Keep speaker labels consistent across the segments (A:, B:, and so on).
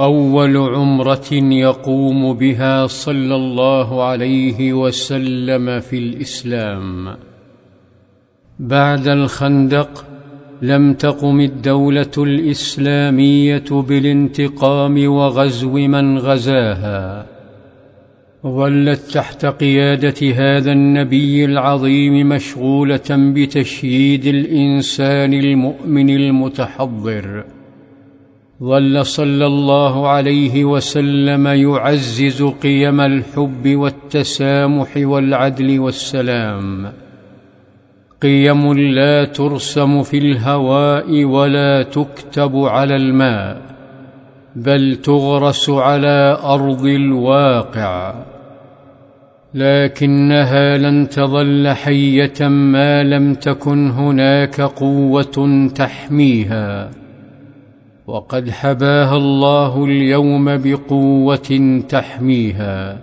A: أول عمرة يقوم بها صلى الله عليه وسلم في الإسلام. بعد الخندق لم تقم الدولة الإسلامية بالانتقام وغزو من غزاها. ظلت تحت قيادة هذا النبي العظيم مشغولة بتشييد الإنسان المؤمن المتحضر. ظل صلى الله عليه وسلم يعزز قيم الحب والتسامح والعدل والسلام. قيم لا ترسم في الهواء ولا تكتب على الماء بل تغرس على أرض الواقع. لكنها لن تظل حية ما لم تكن هناك قوة تحميها. وقد حباها الله اليوم بقوة تحميها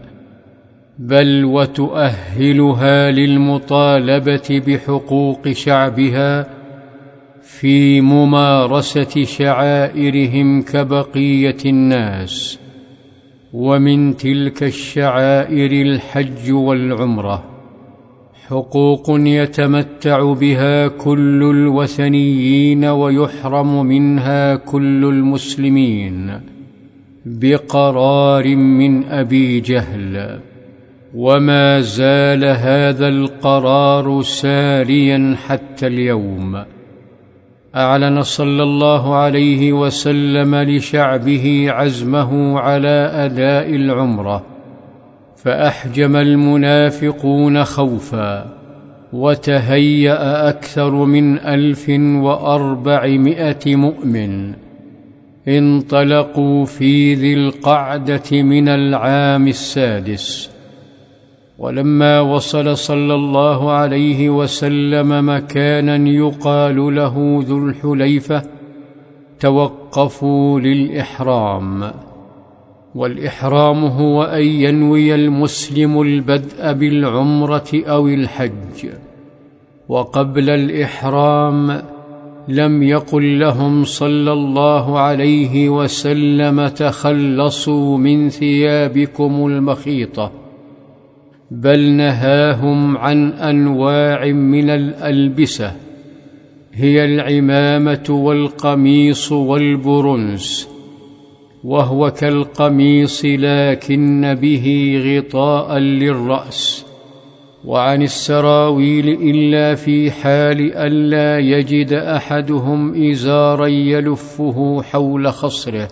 A: بل وتؤهلها للمطالبة بحقوق شعبها في ممارسة شعائرهم كبقية الناس ومن تلك الشعائر الحج والعمرة. حقوق يتمتع بها كل الوثنيين ويحرم منها كل المسلمين بقرار من أبي جهل. وما زال هذا القرار ساريا حتى اليوم. أعلن صلى الله عليه وسلم لشعبه عزمه على أداء العمرة. فأحجم المنافقون خوفا وتهيأ أكثر من ألف وأربعمائة مؤمن انطلقوا في ذي القعدة من العام السادس ولما وصل صلى الله عليه وسلم مكانا يقال له ذو الحليفة توقفوا للإحرام والإحرام هو أن ينوي المسلم البدء بالعمرة أو الحج. وقبل الإحرام لم يقل لهم صلى الله عليه وسلم تخلصوا من ثيابكم المخيطة بل نهاهم عن أنواع من الألبسة هي العمامة والقميص والبرنس. وهو كالقميص لكن به غطاء للرأس. وعن السراويل إلا في حال الا يجد أحدهم إزارا يلفه حول خصره.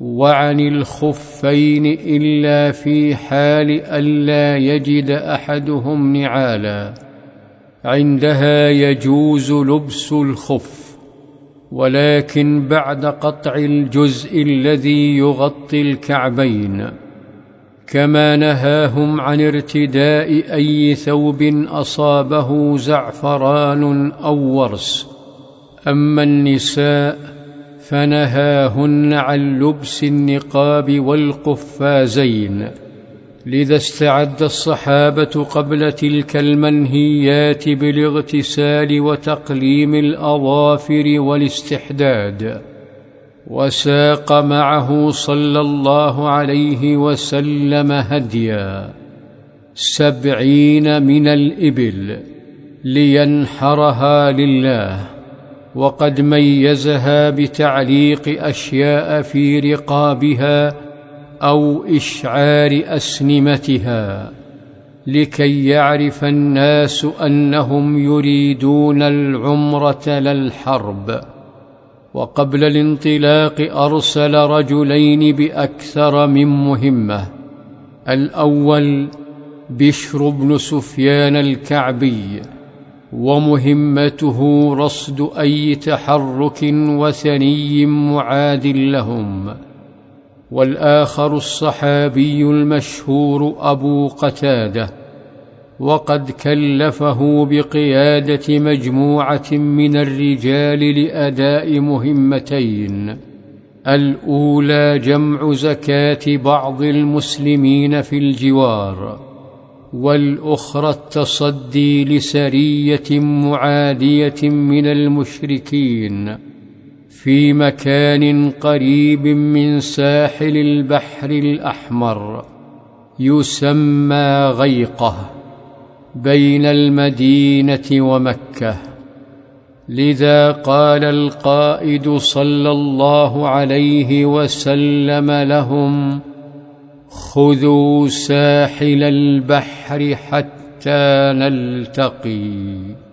A: وعن الخفين إلا في حال الا يجد أحدهم نعالا. عندها يجوز لبس الخف. ولكن بعد قطع الجزء الذي يغطي الكعبين كما نهاهم عن ارتداء أي ثوب أصابه زعفران أو ورس. أما النساء فنهاهن عن لبس النقاب والقفازين. لذا استعد الصحابة قبل تلك المنهيات بالاغتسال وتقليم الأظافر والاستحداد وساق معه صلى الله عليه وسلم هديا. سبعين من الإبل لينحرها لله وقد ميزها بتعليق أشياء في رقابها أو إشعار أسنمتها لكي يعرف الناس أنهم يريدون العمرة لا الحرب. وقبل الانطلاق أرسل رجلين بأكثر من مهمة الأول بشر بن سفيان الكعبي ومهمته رصد أي تحرك وثني معاد لهم. والآخر الصحابي المشهور أبو قتادة وقد كلفه بقيادة مجموعة من الرجال لأداء مهمتين. الأولى جمع زكاة بعض المسلمين في الجوار والأخرى التصدي لسرية معادية من المشركين. في مكان قريب من ساحل البحر الأحمر يسمى غيقة بين المدينة ومكة. لذا قال القائد صلى الله عليه وسلم لهم خذوا ساحل البحر حتى نلتقي.